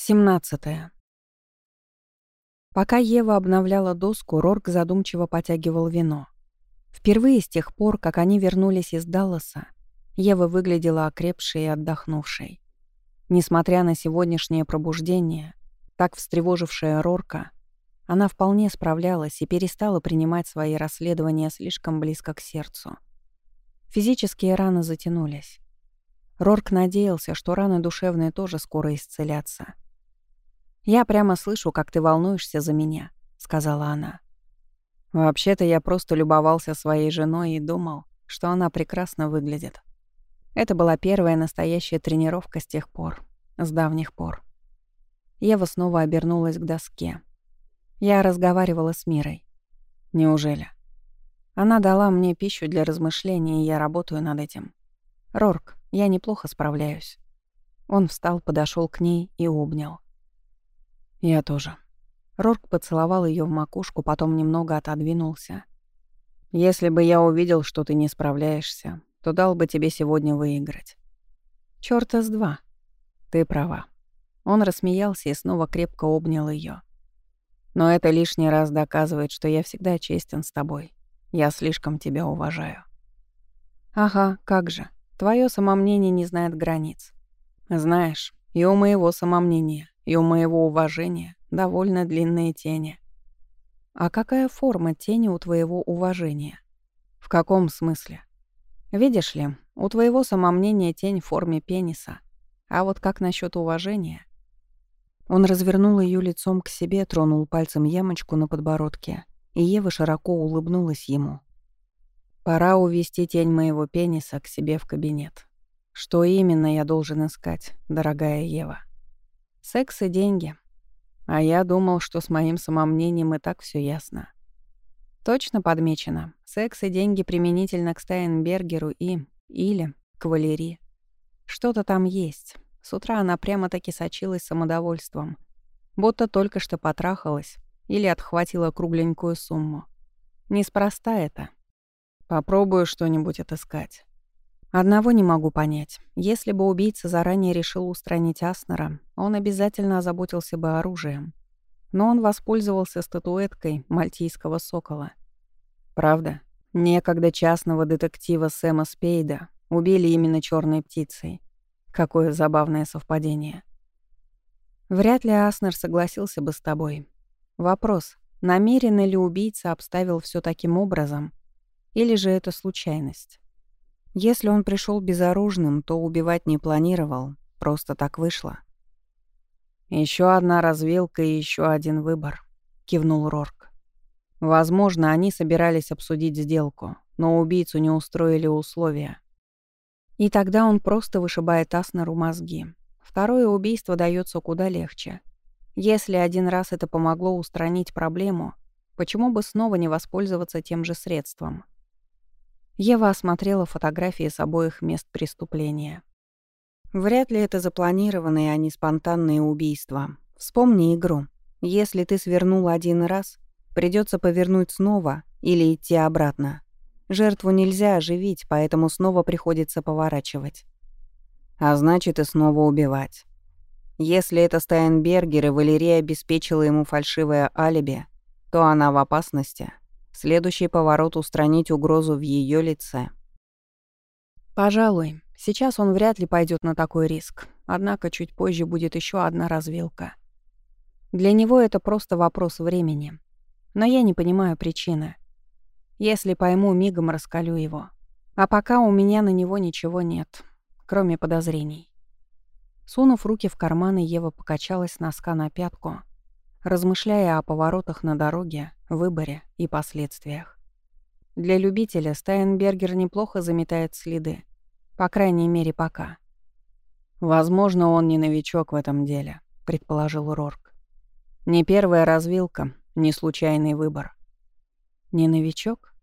17. Пока Ева обновляла доску, Рорк задумчиво потягивал вино. Впервые с тех пор, как они вернулись из Далласа, Ева выглядела окрепшей и отдохнувшей. Несмотря на сегодняшнее пробуждение, так встревожившее Рорка, она вполне справлялась и перестала принимать свои расследования слишком близко к сердцу. Физические раны затянулись. Рорк надеялся, что раны душевные тоже скоро исцелятся — «Я прямо слышу, как ты волнуешься за меня», — сказала она. «Вообще-то я просто любовался своей женой и думал, что она прекрасно выглядит. Это была первая настоящая тренировка с тех пор, с давних пор. Ева снова обернулась к доске. Я разговаривала с Мирой. Неужели? Она дала мне пищу для размышлений, и я работаю над этим. Рорк, я неплохо справляюсь. Он встал, подошел к ней и обнял. «Я тоже». Рорк поцеловал ее в макушку, потом немного отодвинулся. «Если бы я увидел, что ты не справляешься, то дал бы тебе сегодня выиграть». «Чёрта с два». «Ты права». Он рассмеялся и снова крепко обнял ее. «Но это лишний раз доказывает, что я всегда честен с тобой. Я слишком тебя уважаю». «Ага, как же. Твое самомнение не знает границ. Знаешь, и у моего самомнения и у моего уважения довольно длинные тени. А какая форма тени у твоего уважения? В каком смысле? Видишь ли, у твоего самомнения тень в форме пениса. А вот как насчет уважения? Он развернул ее лицом к себе, тронул пальцем ямочку на подбородке, и Ева широко улыбнулась ему. «Пора увести тень моего пениса к себе в кабинет. Что именно я должен искать, дорогая Ева?» Секс и деньги. А я думал, что с моим самомнением и так все ясно. Точно подмечено. Секс и деньги применительно к Стайнбергеру и... или к Валерии. Что-то там есть. С утра она прямо-таки сочилась самодовольством. Будто только что потрахалась или отхватила кругленькую сумму. Неспроста это. Попробую что-нибудь отыскать. Одного не могу понять. Если бы убийца заранее решил устранить Аснера, он обязательно озаботился бы оружием. Но он воспользовался статуэткой мальтийского сокола. Правда, некогда частного детектива Сэма Спейда убили именно черной птицей. Какое забавное совпадение. Вряд ли Аснер согласился бы с тобой. Вопрос, намеренно ли убийца обставил все таким образом, или же это случайность? Если он пришел безоружным, то убивать не планировал, просто так вышло. Еще одна развилка и еще один выбор», — кивнул Рорк. «Возможно, они собирались обсудить сделку, но убийцу не устроили условия. И тогда он просто вышибает Аснеру мозги. Второе убийство дается куда легче. Если один раз это помогло устранить проблему, почему бы снова не воспользоваться тем же средством?» Ева осмотрела фотографии с обоих мест преступления. Вряд ли это запланированные, а не спонтанные убийства. Вспомни игру. Если ты свернул один раз, придется повернуть снова или идти обратно. Жертву нельзя оживить, поэтому снова приходится поворачивать. А значит, и снова убивать. Если это Стайнбергер и Валерия обеспечила ему фальшивое алиби, то она в опасности — Следующий поворот — устранить угрозу в ее лице. Пожалуй, сейчас он вряд ли пойдет на такой риск. Однако чуть позже будет еще одна развилка. Для него это просто вопрос времени. Но я не понимаю причины. Если пойму, мигом раскалю его. А пока у меня на него ничего нет, кроме подозрений. Сунув руки в карманы, Ева покачалась с носка на пятку, размышляя о поворотах на дороге, выборе и последствиях. Для любителя Стайнбергер неплохо заметает следы, по крайней мере, пока. «Возможно, он не новичок в этом деле», — предположил Рорк. «Не первая развилка, не случайный выбор». «Не новичок?»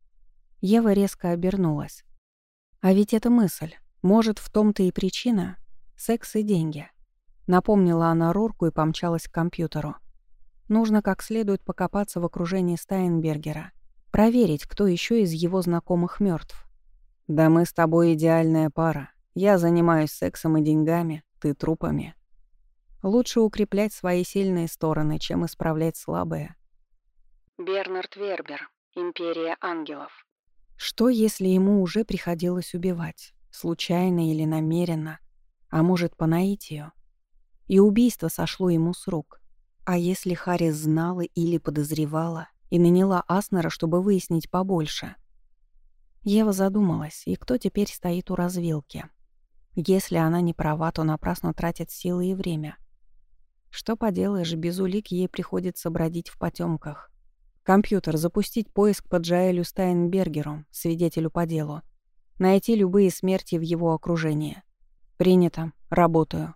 Ева резко обернулась. «А ведь это мысль. Может, в том-то и причина? Секс и деньги». Напомнила она Рорку и помчалась к компьютеру. Нужно как следует покопаться в окружении Стайнбергера, проверить, кто еще из его знакомых мертв. «Да мы с тобой идеальная пара. Я занимаюсь сексом и деньгами, ты трупами». Лучше укреплять свои сильные стороны, чем исправлять слабые. Бернард Вербер. Империя ангелов. Что, если ему уже приходилось убивать? Случайно или намеренно? А может, по наитию? И убийство сошло ему с рук. А если Харрис знала или подозревала и наняла Аснера, чтобы выяснить побольше? Ева задумалась, и кто теперь стоит у развилки? Если она не права, то напрасно тратит силы и время. Что поделаешь, без улик ей приходится бродить в потемках. Компьютер, запустить поиск по Джаэлю Стайнбергеру, свидетелю по делу. Найти любые смерти в его окружении. Принято. Работаю.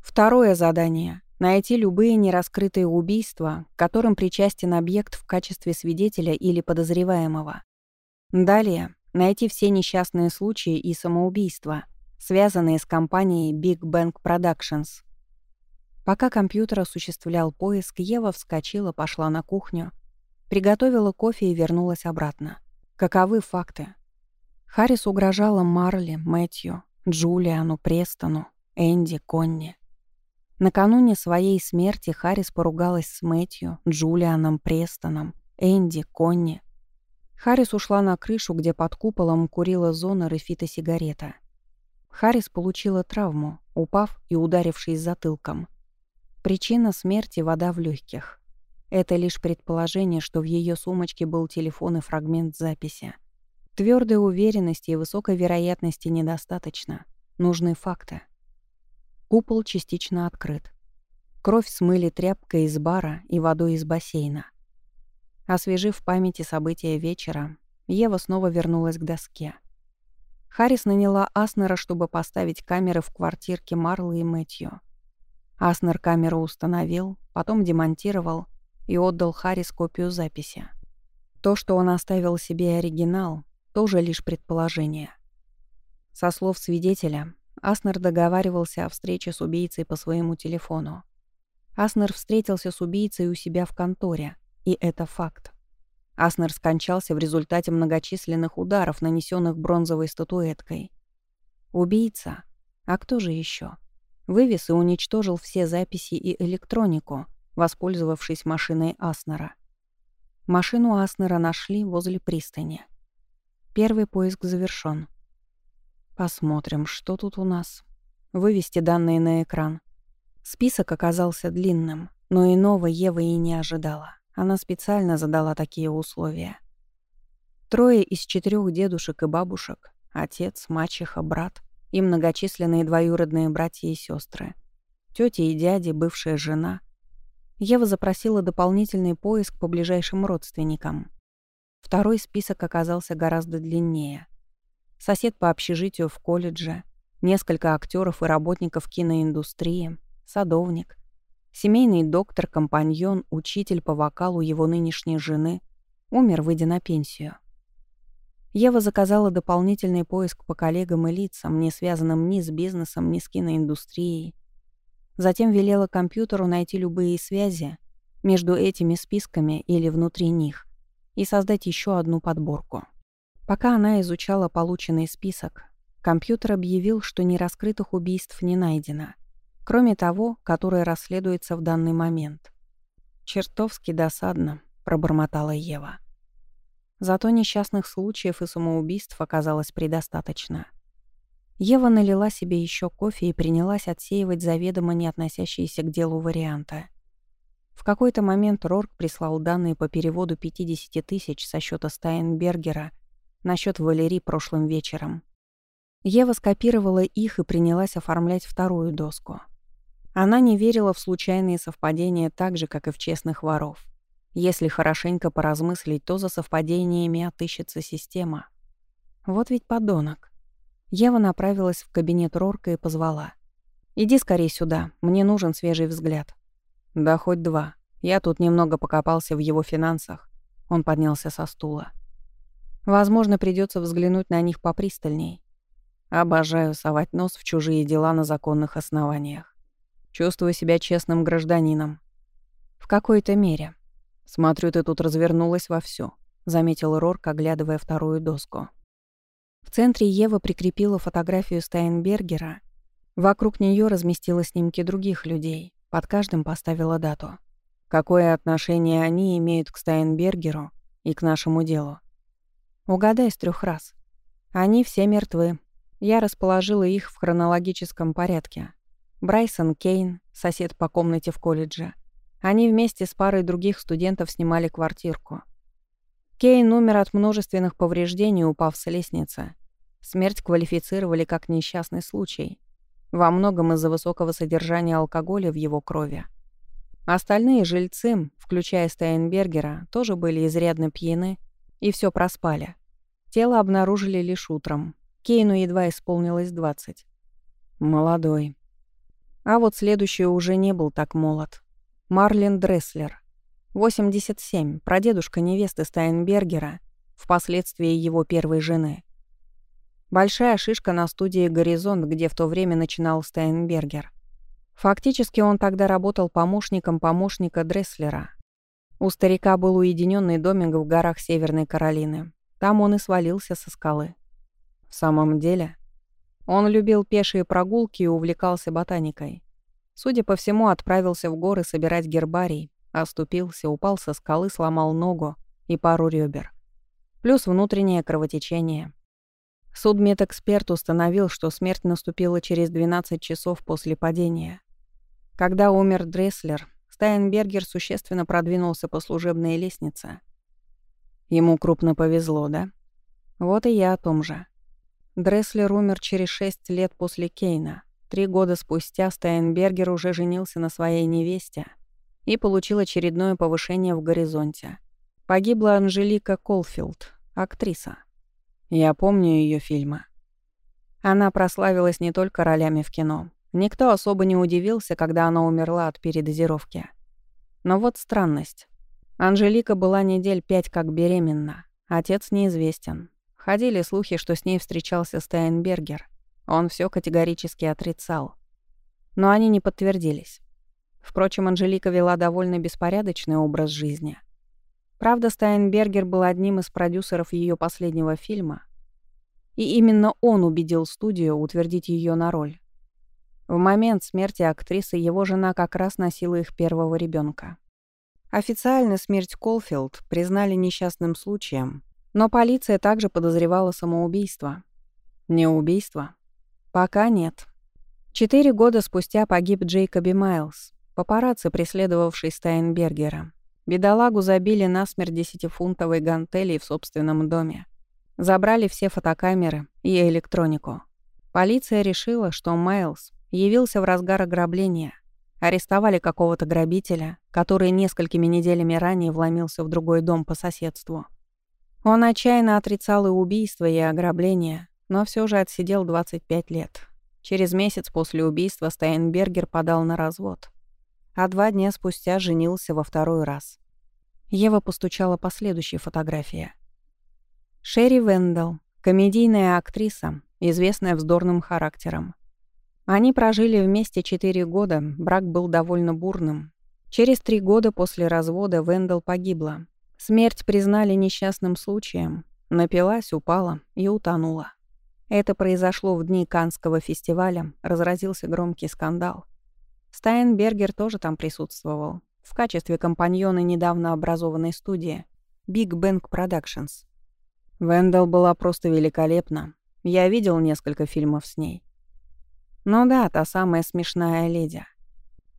Второе задание. Найти любые нераскрытые убийства, к которым причастен объект в качестве свидетеля или подозреваемого. Далее. Найти все несчастные случаи и самоубийства, связанные с компанией Big Bang Productions. Пока компьютер осуществлял поиск, Ева вскочила, пошла на кухню, Приготовила кофе и вернулась обратно. Каковы факты? Харрис угрожала Марли, Мэтью, Джулиану, Престону, Энди, Конни. Накануне своей смерти Харрис поругалась с Мэтью, Джулианом, Престоном, Энди, Конни. Харрис ушла на крышу, где под куполом курила зона и сигарета. Харрис получила травму, упав и ударившись затылком. Причина смерти — вода в легких. Это лишь предположение, что в ее сумочке был телефон и фрагмент записи. Твердой уверенности и высокой вероятности недостаточно. Нужны факты. Купол частично открыт. Кровь смыли тряпкой из бара и водой из бассейна. Освежив в памяти события вечера, Ева снова вернулась к доске. Харрис наняла Аснера, чтобы поставить камеры в квартирке Марлы и Мэтью. Аснер камеру установил, потом демонтировал — и отдал Харрис копию записи. То, что он оставил себе оригинал, тоже лишь предположение. Со слов свидетеля, Аснер договаривался о встрече с убийцей по своему телефону. Аснер встретился с убийцей у себя в конторе, и это факт. Аснер скончался в результате многочисленных ударов, нанесенных бронзовой статуэткой. Убийца, а кто же еще? Вывез и уничтожил все записи и электронику — воспользовавшись машиной Аснера. Машину Аснера нашли возле пристани. Первый поиск завершён. Посмотрим, что тут у нас. Вывести данные на экран. Список оказался длинным, но иного Ева и не ожидала. Она специально задала такие условия. Трое из четырех дедушек и бабушек, отец, мачеха, брат и многочисленные двоюродные братья и сестры, тети и дяди, бывшая жена, Ева запросила дополнительный поиск по ближайшим родственникам. Второй список оказался гораздо длиннее. Сосед по общежитию в колледже, несколько актеров и работников киноиндустрии, садовник, семейный доктор, компаньон, учитель по вокалу его нынешней жены, умер, выйдя на пенсию. Ева заказала дополнительный поиск по коллегам и лицам, не связанным ни с бизнесом, ни с киноиндустрией, Затем велела компьютеру найти любые связи между этими списками или внутри них и создать еще одну подборку. Пока она изучала полученный список, компьютер объявил, что нераскрытых убийств не найдено, кроме того, которое расследуется в данный момент. «Чертовски досадно», — пробормотала Ева. Зато несчастных случаев и самоубийств оказалось предостаточно — Ева налила себе еще кофе и принялась отсеивать заведомо не относящиеся к делу варианты. В какой-то момент Рорк прислал данные по переводу 50 тысяч со счета Стайнбергера на счет Валерии прошлым вечером. Ева скопировала их и принялась оформлять вторую доску. Она не верила в случайные совпадения так же, как и в честных воров. Если хорошенько поразмыслить, то за совпадениями отыщется система. Вот ведь подонок. Ева направилась в кабинет Рорка и позвала. «Иди скорее сюда, мне нужен свежий взгляд». «Да хоть два. Я тут немного покопался в его финансах». Он поднялся со стула. «Возможно, придется взглянуть на них попристальней. Обожаю совать нос в чужие дела на законных основаниях. Чувствую себя честным гражданином. В какой-то мере. Смотрю, ты тут развернулась вовсю», — заметил Рорк, оглядывая вторую доску. В центре Ева прикрепила фотографию Стайнбергера. Вокруг нее разместила снимки других людей, Под каждым поставила дату. Какое отношение они имеют к Стайнбергеру и к нашему делу? Угадай с трех раз. Они все мертвы. Я расположила их в хронологическом порядке. Брайсон Кейн, сосед по комнате в колледже. Они вместе с парой других студентов снимали квартирку. Кейн умер от множественных повреждений, упав с лестницы. Смерть квалифицировали как несчастный случай. Во многом из-за высокого содержания алкоголя в его крови. Остальные жильцы, включая Стайнбергера, тоже были изрядно пьяны и все проспали. Тело обнаружили лишь утром. Кейну едва исполнилось 20. Молодой. А вот следующий уже не был так молод. Марлин Дресслер. 87, прадедушка невесты Стайнбергера, впоследствии его первой жены. Большая шишка на студии «Горизонт», где в то время начинал Стайнбергер. Фактически он тогда работал помощником помощника Дресслера. У старика был уединенный домик в горах Северной Каролины. Там он и свалился со скалы. В самом деле, он любил пешие прогулки и увлекался ботаникой. Судя по всему, отправился в горы собирать гербарий, Оступился, упал со скалы, сломал ногу и пару ребер. Плюс внутреннее кровотечение. Судмедэксперт установил, что смерть наступила через 12 часов после падения. Когда умер Дресслер, Стайнбергер существенно продвинулся по служебной лестнице. Ему крупно повезло, да? Вот и я о том же. Дресслер умер через 6 лет после Кейна. Три года спустя Стайнбергер уже женился на своей невесте — и получил очередное повышение в горизонте. Погибла Анжелика Колфилд, актриса. Я помню ее фильмы. Она прославилась не только ролями в кино. Никто особо не удивился, когда она умерла от передозировки. Но вот странность. Анжелика была недель пять как беременна. Отец неизвестен. Ходили слухи, что с ней встречался Стайнбергер. Он все категорически отрицал. Но они не подтвердились. Впрочем, Анжелика вела довольно беспорядочный образ жизни. Правда, Стайнбергер был одним из продюсеров ее последнего фильма, и именно он убедил студию утвердить ее на роль. В момент смерти актрисы его жена как раз носила их первого ребенка. Официально смерть Колфилд признали несчастным случаем, но полиция также подозревала самоубийство. Не убийство? Пока нет. Четыре года спустя погиб Джейкоби Майлз, Папарацци, преследовавший Стайнбергера. Бедолагу забили насмерть десятифунтовой гантелей в собственном доме. Забрали все фотокамеры и электронику. Полиция решила, что Майлз явился в разгар ограбления. Арестовали какого-то грабителя, который несколькими неделями ранее вломился в другой дом по соседству. Он отчаянно отрицал и убийство, и ограбление, но все же отсидел 25 лет. Через месяц после убийства Стайнбергер подал на развод а два дня спустя женился во второй раз. Ева постучала по следующей фотографии. Шерри Вендел, комедийная актриса, известная вздорным характером. Они прожили вместе четыре года, брак был довольно бурным. Через три года после развода Вендел погибла. Смерть признали несчастным случаем. Напилась, упала и утонула. Это произошло в дни Канского фестиваля, разразился громкий скандал. Стайнбергер тоже там присутствовал, в качестве компаньона недавно образованной студии Big Bang Productions. Вендел была просто великолепна. Я видел несколько фильмов с ней. Ну да, та самая смешная леди.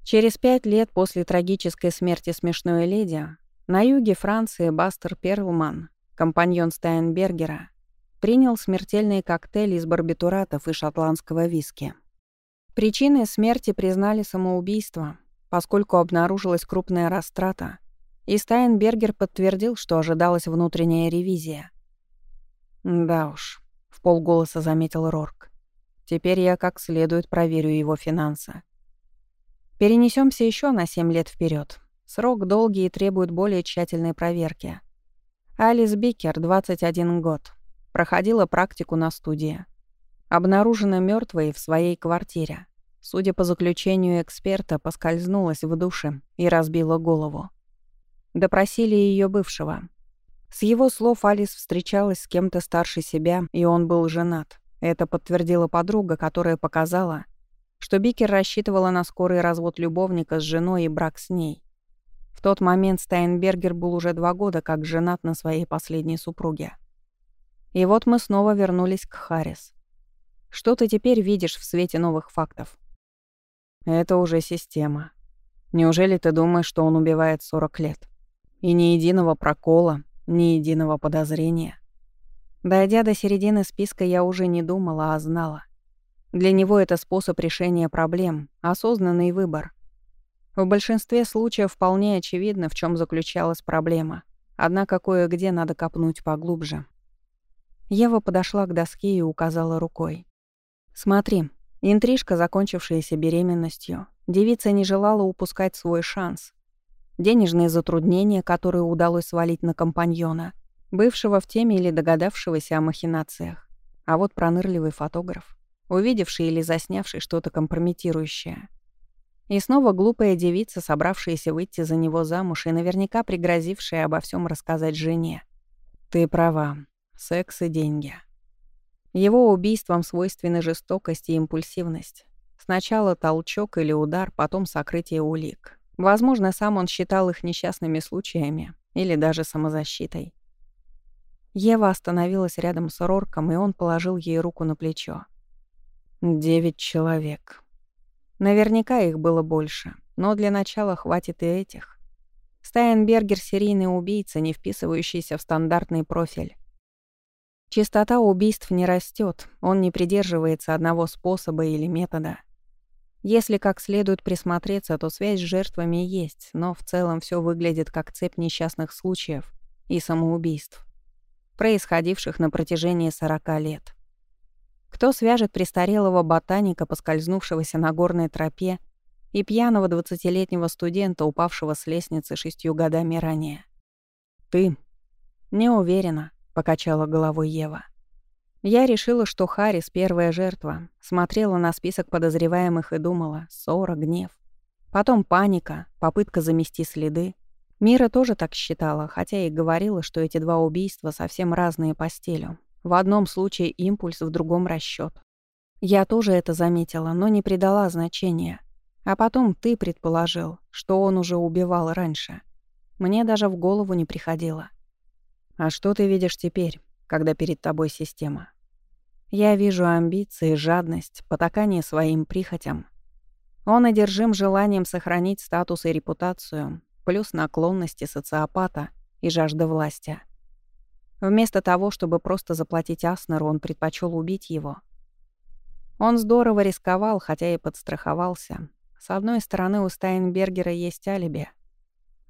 Через пять лет после трагической смерти смешной леди на юге Франции Бастер Перлман, компаньон Стайнбергера, принял смертельный коктейль из барбитуратов и шотландского виски. Причиной смерти признали самоубийство, поскольку обнаружилась крупная растрата, и Стайнбергер подтвердил, что ожидалась внутренняя ревизия. «Да уж», — в полголоса заметил Рорк. «Теперь я как следует проверю его финансы». Перенесемся еще на 7 лет вперед. Срок долгий и требует более тщательной проверки. Алис Бикер, 21 год. Проходила практику на студии. Обнаружена мертвой в своей квартире. Судя по заключению эксперта, поскользнулась в душе и разбила голову. Допросили ее бывшего. С его слов Алис встречалась с кем-то старше себя, и он был женат. Это подтвердила подруга, которая показала, что Бикер рассчитывала на скорый развод любовника с женой и брак с ней. В тот момент Стайнбергер был уже два года как женат на своей последней супруге. И вот мы снова вернулись к Харрис. Что ты теперь видишь в свете новых фактов? Это уже система. Неужели ты думаешь, что он убивает 40 лет? И ни единого прокола, ни единого подозрения? Дойдя до середины списка, я уже не думала, а знала. Для него это способ решения проблем, осознанный выбор. В большинстве случаев вполне очевидно, в чем заключалась проблема. Однако кое-где надо копнуть поглубже. Ева подошла к доске и указала рукой. «Смотри, интрижка, закончившаяся беременностью. Девица не желала упускать свой шанс. Денежные затруднения, которые удалось свалить на компаньона, бывшего в теме или догадавшегося о махинациях. А вот пронырливый фотограф, увидевший или заснявший что-то компрометирующее. И снова глупая девица, собравшаяся выйти за него замуж и наверняка пригрозившая обо всем рассказать жене. «Ты права. Секс и деньги». Его убийствам свойственны жестокость и импульсивность. Сначала толчок или удар, потом сокрытие улик. Возможно, сам он считал их несчастными случаями или даже самозащитой. Ева остановилась рядом с Рорком, и он положил ей руку на плечо. «Девять человек. Наверняка их было больше, но для начала хватит и этих. Стайнбергер — серийный убийца, не вписывающийся в стандартный профиль. Частота убийств не растет, он не придерживается одного способа или метода. Если как следует присмотреться, то связь с жертвами есть, но в целом все выглядит как цепь несчастных случаев и самоубийств, происходивших на протяжении 40 лет. Кто свяжет престарелого ботаника, поскользнувшегося на горной тропе, и пьяного двадцатилетнего студента, упавшего с лестницы шестью годами ранее? Ты. Не уверена. — покачала головой Ева. Я решила, что Харрис — первая жертва. Смотрела на список подозреваемых и думала — ссора, гнев. Потом паника, попытка замести следы. Мира тоже так считала, хотя и говорила, что эти два убийства совсем разные по стилю. В одном случае импульс, в другом расчёт. Я тоже это заметила, но не придала значения. А потом ты предположил, что он уже убивал раньше. Мне даже в голову не приходило. А что ты видишь теперь, когда перед тобой система? Я вижу амбиции, жадность, потакание своим прихотям. Он одержим желанием сохранить статус и репутацию, плюс наклонности социопата и жажда власти. Вместо того, чтобы просто заплатить Аснеру, он предпочел убить его. Он здорово рисковал, хотя и подстраховался. С одной стороны, у Стайнбергера есть алиби —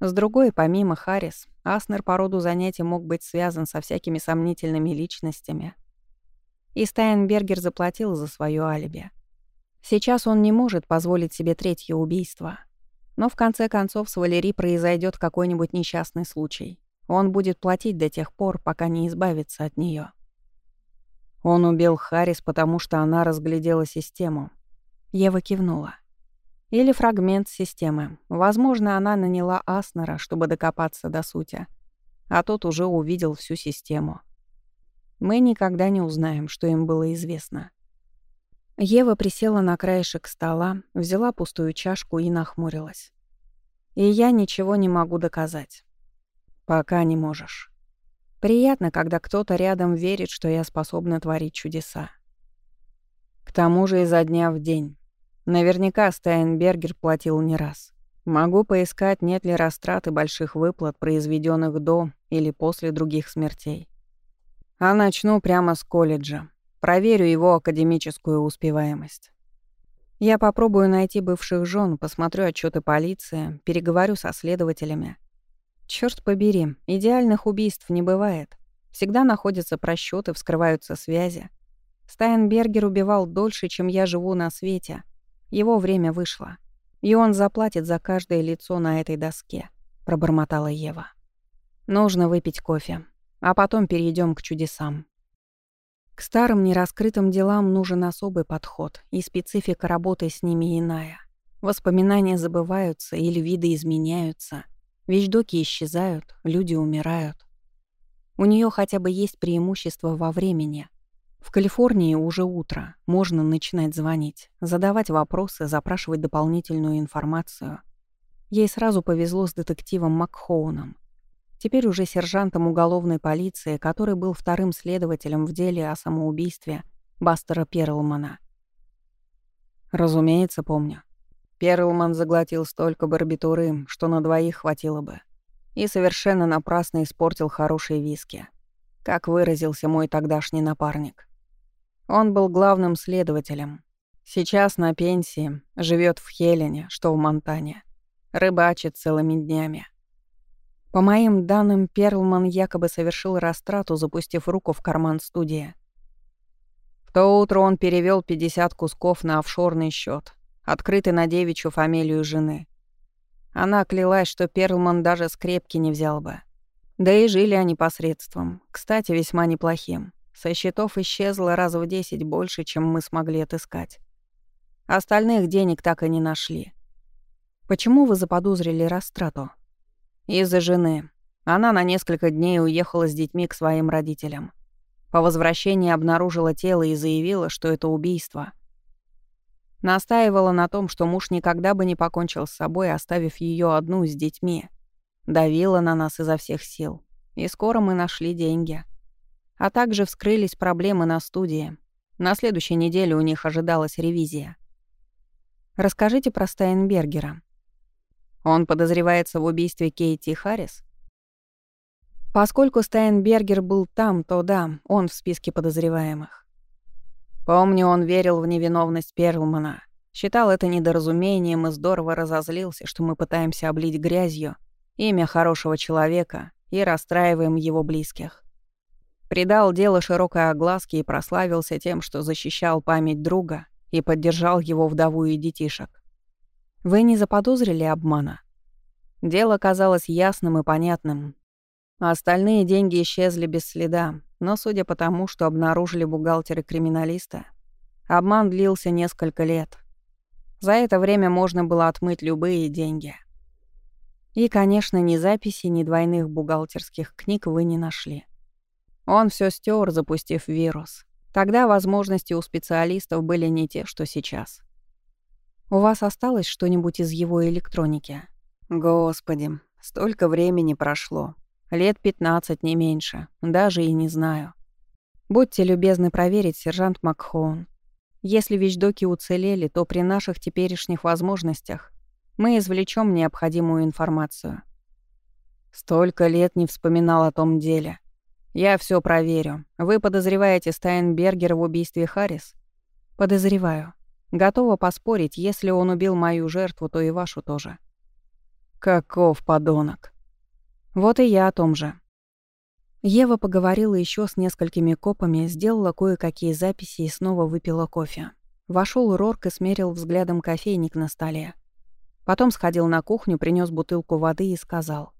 с другой, помимо Харрис, Аснер по роду занятий мог быть связан со всякими сомнительными личностями. И Стайнбергер заплатил за свое алиби. Сейчас он не может позволить себе третье убийство. Но в конце концов с Валери произойдет какой-нибудь несчастный случай. Он будет платить до тех пор, пока не избавится от нее. Он убил Харрис, потому что она разглядела систему. Ева кивнула. Или фрагмент системы. Возможно, она наняла Аснера, чтобы докопаться до сути. А тот уже увидел всю систему. Мы никогда не узнаем, что им было известно. Ева присела на краешек стола, взяла пустую чашку и нахмурилась. И я ничего не могу доказать. Пока не можешь. Приятно, когда кто-то рядом верит, что я способна творить чудеса. К тому же изо дня в день. Наверняка Стайнбергер платил не раз. Могу поискать, нет ли растраты больших выплат, произведенных до или после других смертей. А начну прямо с колледжа. Проверю его академическую успеваемость. Я попробую найти бывших жен, посмотрю отчеты полиции, переговорю со следователями. Черт побери, идеальных убийств не бывает. Всегда находятся просчеты, вскрываются связи. Стайнбергер убивал дольше, чем я живу на свете — его время вышло, и он заплатит за каждое лицо на этой доске», — пробормотала Ева. «Нужно выпить кофе, а потом перейдем к чудесам». К старым нераскрытым делам нужен особый подход, и специфика работы с ними иная. Воспоминания забываются или виды изменяются, вещдоки исчезают, люди умирают. У нее хотя бы есть преимущество во времени. В Калифорнии уже утро, можно начинать звонить, задавать вопросы, запрашивать дополнительную информацию. Ей сразу повезло с детективом Макхоуном. Теперь уже сержантом уголовной полиции, который был вторым следователем в деле о самоубийстве Бастера Перлмана. Разумеется, помню. Перлман заглотил столько барбитуры, что на двоих хватило бы. И совершенно напрасно испортил хорошие виски. Как выразился мой тогдашний напарник. Он был главным следователем. Сейчас на пенсии, живет в Хелене, что в Монтане. Рыбачит целыми днями. По моим данным, Перлман якобы совершил растрату, запустив руку в карман студии. В то утро он перевел 50 кусков на офшорный счет, открытый на девичью фамилию жены. Она клялась, что Перлман даже скрепки не взял бы. Да и жили они посредством, кстати, весьма неплохим. Со счетов исчезло раз в десять больше, чем мы смогли отыскать. Остальных денег так и не нашли. Почему вы заподозрили растрату? Из-за жены. Она на несколько дней уехала с детьми к своим родителям. По возвращении обнаружила тело и заявила, что это убийство. Настаивала на том, что муж никогда бы не покончил с собой, оставив ее одну с детьми. Давила на нас изо всех сил. И скоро мы нашли деньги. А также вскрылись проблемы на студии. На следующей неделе у них ожидалась ревизия. Расскажите про Стайнбергера. Он подозревается в убийстве Кейти Харрис? Поскольку Стайнбергер был там, то да, он в списке подозреваемых. Помню, он верил в невиновность Перлмана. Считал это недоразумением и здорово разозлился, что мы пытаемся облить грязью имя хорошего человека и расстраиваем его близких. Придал дело широкой огласке и прославился тем, что защищал память друга и поддержал его вдову и детишек. Вы не заподозрили обмана? Дело казалось ясным и понятным. остальные деньги исчезли без следа, но судя по тому, что обнаружили бухгалтеры-криминалиста, обман длился несколько лет. За это время можно было отмыть любые деньги. И, конечно, ни записи, ни двойных бухгалтерских книг вы не нашли. Он все стер, запустив вирус. Тогда возможности у специалистов были не те, что сейчас. У вас осталось что-нибудь из его электроники? Господи, столько времени прошло. Лет 15, не меньше. Даже и не знаю. Будьте любезны проверить, сержант Макхоун. Если вещдоки уцелели, то при наших теперешних возможностях мы извлечем необходимую информацию. Столько лет не вспоминал о том деле. Я все проверю. Вы подозреваете Стайнбергера в убийстве Харрис? Подозреваю. Готова поспорить, если он убил мою жертву, то и вашу тоже. Каков подонок. Вот и я о том же. Ева поговорила еще с несколькими копами, сделала кое-какие записи и снова выпила кофе. Вошел Рорк и смерил взглядом кофейник на столе. Потом сходил на кухню, принес бутылку воды и сказал.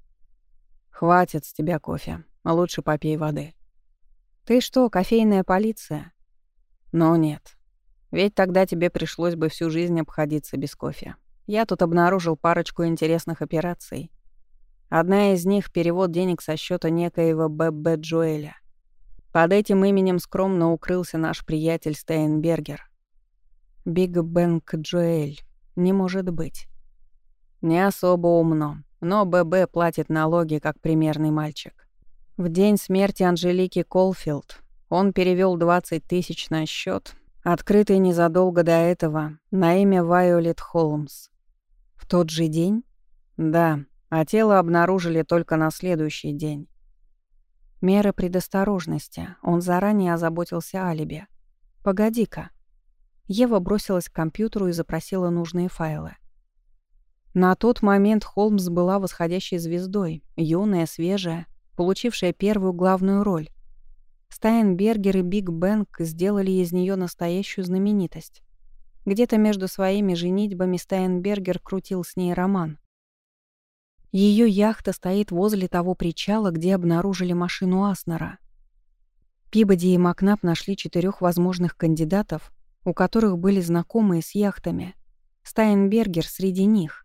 «Хватит с тебя кофе. Лучше попей воды». «Ты что, кофейная полиция?» «Но нет. Ведь тогда тебе пришлось бы всю жизнь обходиться без кофе. Я тут обнаружил парочку интересных операций. Одна из них — перевод денег со счета некоего Б.Б. Джоэля. Под этим именем скромно укрылся наш приятель Стейнбергер. Big Bang Джоэль. Не может быть. Не особо умно, но ББ платит налоги как примерный мальчик. В день смерти Анжелики Колфилд он перевел 20 тысяч на счет, открытый незадолго до этого, на имя Вайолет Холмс. В тот же день? Да, а тело обнаружили только на следующий день. Меры предосторожности. Он заранее озаботился алиби. «Погоди-ка». Ева бросилась к компьютеру и запросила нужные файлы. На тот момент Холмс была восходящей звездой, юная, свежая, получившая первую главную роль. Стайнбергер и Биг Бэнк сделали из нее настоящую знаменитость. Где-то между своими женитьбами Стайнбергер крутил с ней роман. Ее яхта стоит возле того причала, где обнаружили машину Аснера. Пибоди и Макнап нашли четырех возможных кандидатов, у которых были знакомые с яхтами. Стайнбергер среди них.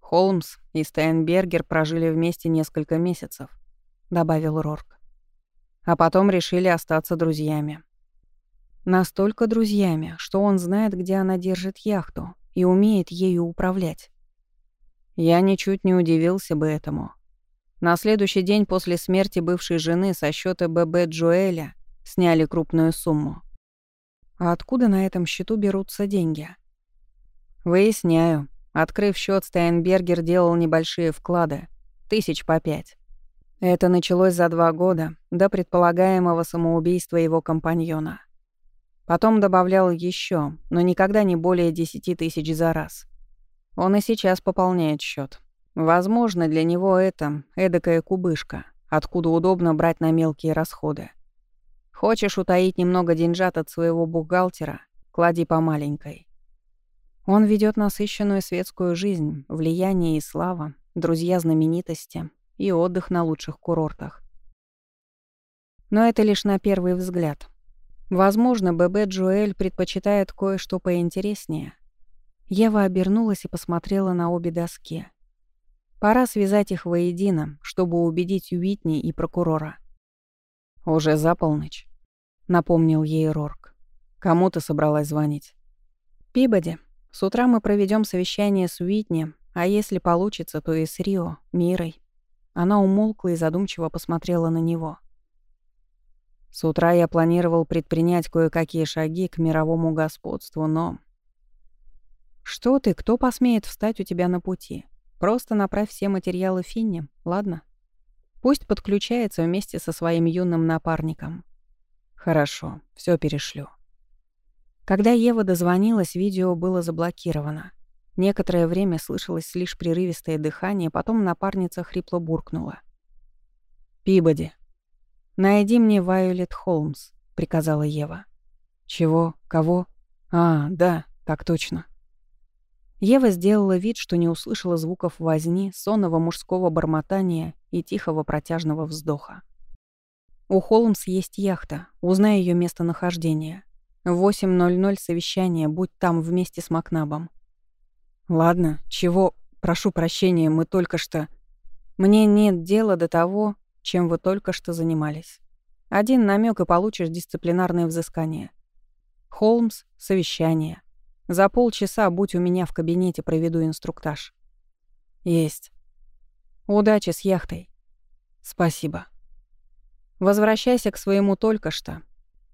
Холмс и Стайнбергер прожили вместе несколько месяцев, добавил Рорк а потом решили остаться друзьями. Настолько друзьями, что он знает, где она держит яхту и умеет ею управлять. Я ничуть не удивился бы этому. На следующий день после смерти бывшей жены со счета ББ Джоэля сняли крупную сумму. А откуда на этом счету берутся деньги? Выясняю. Открыв счет, Стайнбергер делал небольшие вклады, тысяч по пять. Это началось за два года, до предполагаемого самоубийства его компаньона. Потом добавлял еще, но никогда не более десяти тысяч за раз. Он и сейчас пополняет счет. Возможно, для него это эдакая кубышка, откуда удобно брать на мелкие расходы. Хочешь утаить немного деньжат от своего бухгалтера, клади по маленькой. Он ведет насыщенную светскую жизнь, влияние и слава, друзья знаменитости и отдых на лучших курортах. Но это лишь на первый взгляд. Возможно, ББ Джоэль предпочитает кое-что поинтереснее. Ева обернулась и посмотрела на обе доски. Пора связать их воедино, чтобы убедить Уитни и прокурора. «Уже за полночь», — напомнил ей Рорк. «Кому ты собралась звонить?» «Пибоди. С утра мы проведем совещание с Уитни, а если получится, то и с Рио, Мирой». Она умолкла и задумчиво посмотрела на него. «С утра я планировал предпринять кое-какие шаги к мировому господству, но...» «Что ты? Кто посмеет встать у тебя на пути? Просто направь все материалы Финне, ладно?» Пусть подключается вместе со своим юным напарником. Хорошо, все перешлю. Когда Ева дозвонилась, видео было заблокировано. Некоторое время слышалось лишь прерывистое дыхание, потом напарница хрипло буркнула. «Пибоди, найди мне Вайолет Холмс», — приказала Ева. «Чего? Кого? А, да, так точно». Ева сделала вид, что не услышала звуков возни, сонного мужского бормотания и тихого протяжного вздоха. У Холмс есть яхта, узнай ее местонахождение. В 8.00 совещание, будь там вместе с Макнабом. Ладно, чего, прошу прощения, мы только что... Мне нет дела до того, чем вы только что занимались. Один намек и получишь дисциплинарное взыскание. Холмс, совещание. За полчаса будь у меня в кабинете, проведу инструктаж. Есть. Удачи с яхтой. Спасибо. Возвращайся к своему только что.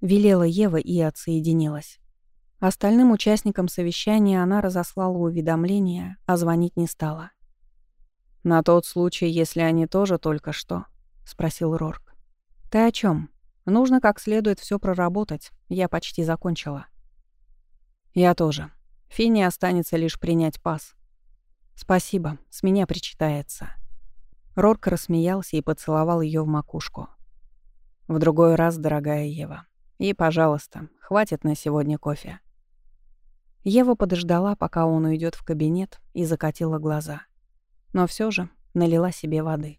Велела Ева и отсоединилась. Остальным участникам совещания она разослала уведомления, а звонить не стала. «На тот случай, если они тоже только что?» — спросил Рорк. «Ты о чем? Нужно как следует все проработать. Я почти закончила». «Я тоже. Финни останется лишь принять пас». «Спасибо, с меня причитается». Рорк рассмеялся и поцеловал ее в макушку. «В другой раз, дорогая Ева. И, пожалуйста, хватит на сегодня кофе». Ева подождала, пока он уйдет в кабинет, и закатила глаза. Но все же налила себе воды.